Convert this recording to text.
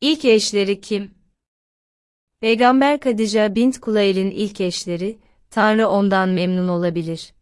İlk eşleri kim? Peygamber Kadija bint Kulayl'in ilk eşleri, Tanrı ondan memnun olabilir.